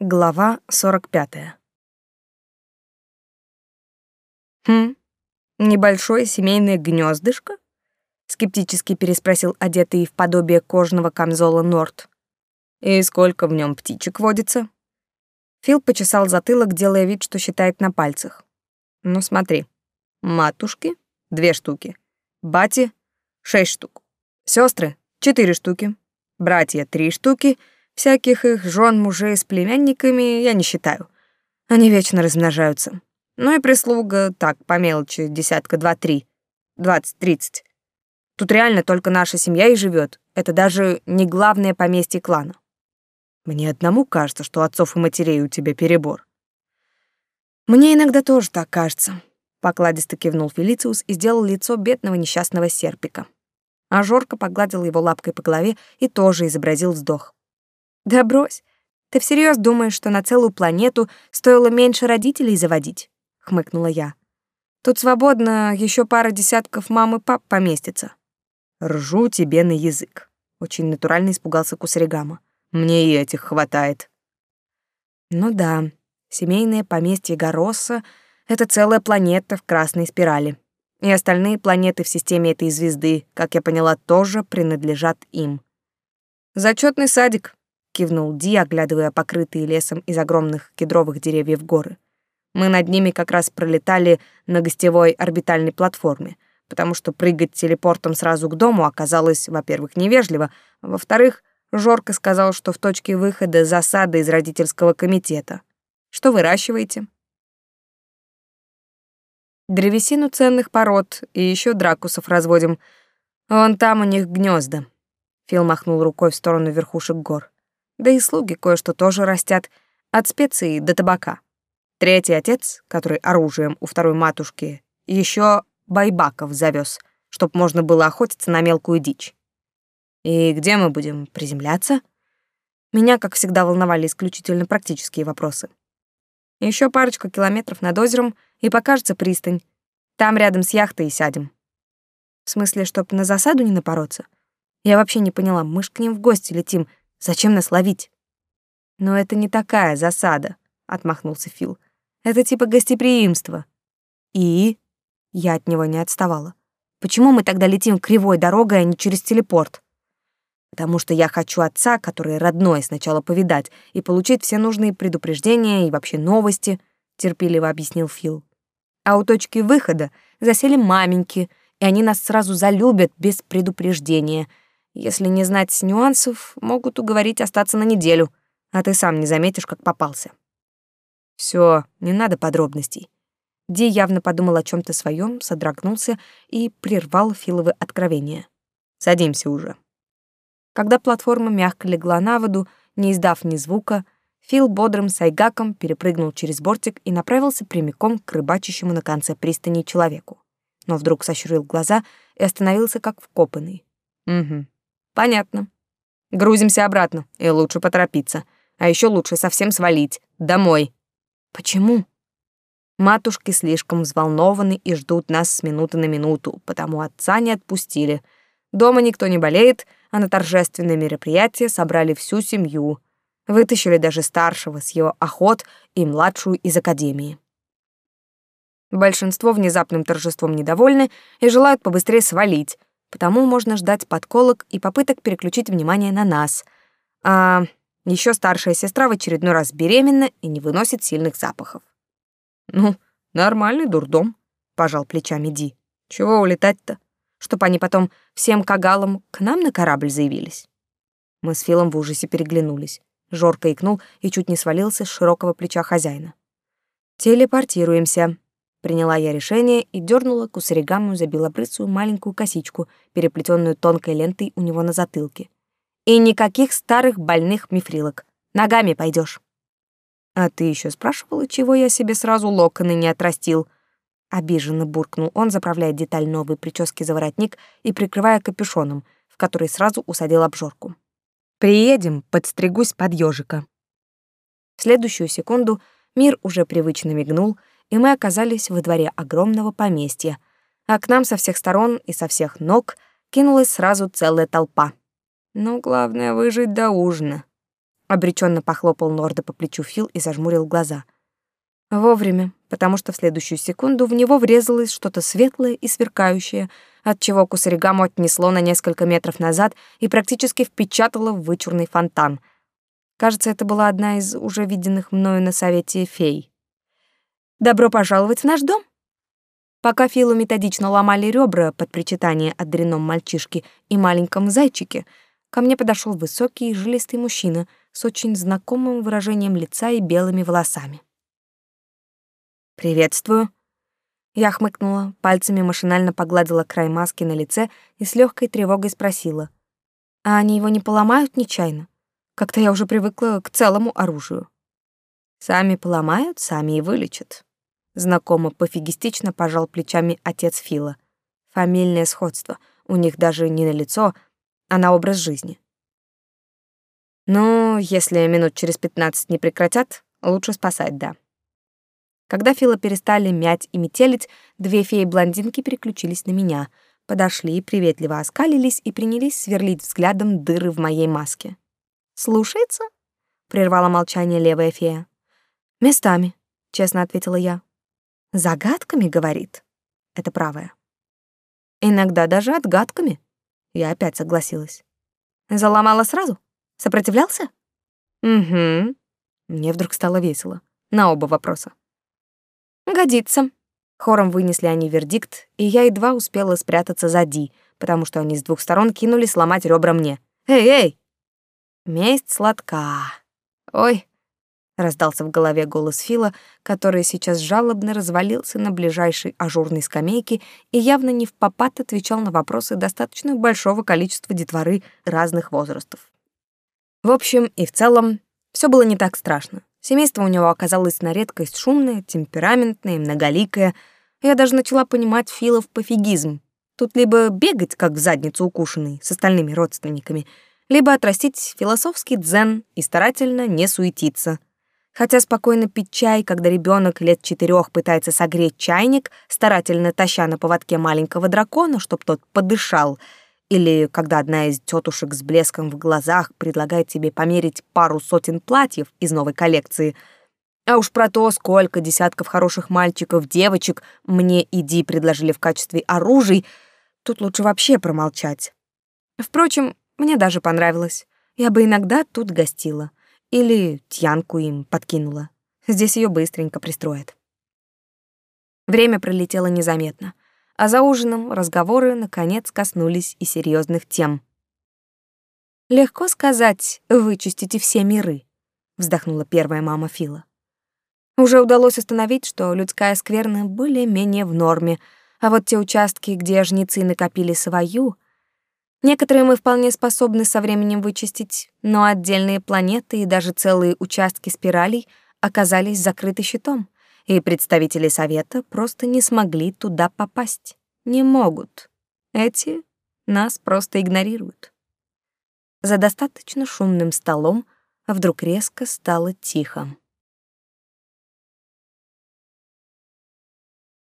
Глава 45. Хм. Небольшое семейное гнездышко? скептически переспросил одетый в подобие кожаного камзола Норт. И сколько в нем птичек водится? Фил почесал затылок, делая вид, что считает на пальцах. Ну смотри. Матушки две штуки. Бати шесть штук. Сестры четыре штуки. Братья три штуки Всяких их жен, мужей с племянниками я не считаю. Они вечно размножаются. Ну и прислуга, так, по мелочи, десятка два-три, двадцать-тридцать. Тут реально только наша семья и живет. Это даже не главное поместье клана. Мне одному кажется, что отцов и матерей у тебя перебор. Мне иногда тоже так кажется. Покладисто кивнул Фелициус и сделал лицо бедного несчастного серпика. А Жорка погладил его лапкой по голове и тоже изобразил вздох. Да брось. Ты всерьез думаешь, что на целую планету стоило меньше родителей заводить? хмыкнула я. Тут свободно еще пара десятков мам и пап поместится. Ржу тебе на язык. Очень натурально испугался Кусаригама. Мне и этих хватает. Ну да, семейное поместье Горосса — это целая планета в красной спирали. И остальные планеты в системе этой звезды, как я поняла, тоже принадлежат им. Зачетный садик, кивнул Ди, оглядывая покрытые лесом из огромных кедровых деревьев горы. Мы над ними как раз пролетали на гостевой орбитальной платформе, потому что прыгать телепортом сразу к дому оказалось, во-первых, невежливо, во-вторых, Жорка сказал, что в точке выхода засада из родительского комитета. Что выращиваете? Древесину ценных пород и еще дракусов разводим. Вон там у них гнезда. Фил махнул рукой в сторону верхушек гор. Да и слуги кое-что тоже растят, от специй до табака. Третий отец, который оружием у второй матушки, еще байбаков завез, чтоб можно было охотиться на мелкую дичь. И где мы будем приземляться? Меня, как всегда, волновали исключительно практические вопросы. Еще парочку километров над озером, и покажется пристань. Там рядом с яхтой и сядем. В смысле, чтоб на засаду не напороться? Я вообще не поняла, мы ж к ним в гости летим, Зачем нас ловить? Но это не такая засада, отмахнулся Фил. Это типа гостеприимство. И я от него не отставала. Почему мы тогда летим кривой дорогой, а не через телепорт? Потому что я хочу отца, который родной, сначала повидать и получить все нужные предупреждения и вообще новости, терпеливо объяснил Фил. А у точки выхода засели маменьки, и они нас сразу залюбят без предупреждения — если не знать нюансов, могут уговорить остаться на неделю, а ты сам не заметишь, как попался. Все, не надо подробностей. Ди явно подумал о чем то своем, содрогнулся и прервал Филовы откровения. Садимся уже. Когда платформа мягко легла на воду, не издав ни звука, Фил бодрым сайгаком перепрыгнул через бортик и направился прямиком к рыбачащему на конце пристани человеку. Но вдруг сощурил глаза и остановился как вкопанный. Угу. Понятно. Грузимся обратно, и лучше поторопиться. А еще лучше совсем свалить. Домой. Почему? Матушки слишком взволнованы и ждут нас с минуты на минуту, потому отца не отпустили. Дома никто не болеет, а на торжественное мероприятие собрали всю семью. Вытащили даже старшего с его охот и младшую из академии. Большинство внезапным торжеством недовольны и желают побыстрее свалить, потому можно ждать подколок и попыток переключить внимание на нас. А еще старшая сестра в очередной раз беременна и не выносит сильных запахов. «Ну, нормальный дурдом», — пожал плечами Ди. «Чего улетать-то? Чтоб они потом всем кагалам к нам на корабль заявились?» Мы с Филом в ужасе переглянулись. Жорко икнул и чуть не свалился с широкого плеча хозяина. «Телепортируемся», Приняла я решение и дернула кусаригаму за белобрысую маленькую косичку, переплетенную тонкой лентой у него на затылке. И никаких старых больных мифрилок. Ногами пойдешь. А ты еще спрашивала, чего я себе сразу локоны не отрастил? Обиженно буркнул он, заправляя деталь новой прически за воротник и прикрывая капюшоном, в который сразу усадил обжорку. Приедем, подстригусь под ежика. В следующую секунду мир уже привычно мигнул, и мы оказались во дворе огромного поместья, а к нам со всех сторон и со всех ног кинулась сразу целая толпа. Но главное — выжить до ужина. Обреченно похлопал Норда по плечу Фил и зажмурил глаза. Вовремя, потому что в следующую секунду в него врезалось что-то светлое и сверкающее, от чего Кусаригаму отнесло на несколько метров назад и практически впечатало в вычурный фонтан. Кажется, это была одна из уже виденных мною на совете фей. «Добро пожаловать в наш дом!» Пока Филу методично ломали ребра под причитание о дрянном мальчишке и маленьком зайчике, ко мне подошел высокий жилистый мужчина с очень знакомым выражением лица и белыми волосами. «Приветствую». Я хмыкнула, пальцами машинально погладила край маски на лице и с легкой тревогой спросила. «А они его не поломают нечаянно? Как-то я уже привыкла к целому оружию». «Сами поломают, сами и вылечат». Знакомо пофигистично пожал плечами отец Фила. Фамильное сходство. У них даже не на лицо, а на образ жизни. Ну, если минут через пятнадцать не прекратят, лучше спасать, да. Когда Фила перестали мять и метелить, две феи-блондинки переключились на меня, подошли, приветливо оскалились и принялись сверлить взглядом дыры в моей маске. «Слушается?» — прервала молчание левая фея. «Местами», — честно ответила я. «Загадками, — говорит?» Это правая. «Иногда даже отгадками», — я опять согласилась. «Заломала сразу?» Сопротивлялся? Угу. Мне вдруг стало весело. На оба вопроса. Годится. Хором вынесли они вердикт, и я едва успела спрятаться за Ди, потому что они с двух сторон кинулись сломать ребра мне. «Эй, эй!» «Месть сладка. Ой!» — раздался в голове голос Фила, который сейчас жалобно развалился на ближайшей ажурной скамейке и явно не в попад отвечал на вопросы достаточно большого количества детворы разных возрастов. В общем и в целом, все было не так страшно. Семейство у него оказалось на редкость шумное, темпераментное, многоликое. Я даже начала понимать Филов пофигизм. Тут либо бегать, как в задницу укушенный, с остальными родственниками, либо отрастить философский дзен и старательно не суетиться. Хотя спокойно пить чай, когда ребенок лет четырех пытается согреть чайник, старательно таща на поводке маленького дракона, чтоб тот подышал — или когда одна из тетушек с блеском в глазах предлагает тебе померить пару сотен платьев из новой коллекции. А уж про то, сколько десятков хороших мальчиков, девочек мне иди предложили в качестве оружий, тут лучше вообще промолчать. Впрочем, мне даже понравилось. Я бы иногда тут гостила. Или тьянку им подкинула. Здесь ее быстренько пристроят. Время пролетело незаметно а за ужином разговоры, наконец, коснулись и серьезных тем. «Легко сказать, вычистите все миры», — вздохнула первая мама Фила. Уже удалось установить, что людская скверна более-менее в норме, а вот те участки, где жнецы накопили свою, некоторые мы вполне способны со временем вычистить, но отдельные планеты и даже целые участки спиралей оказались закрыты щитом и представители совета просто не смогли туда попасть. Не могут. Эти нас просто игнорируют. За достаточно шумным столом вдруг резко стало тихо.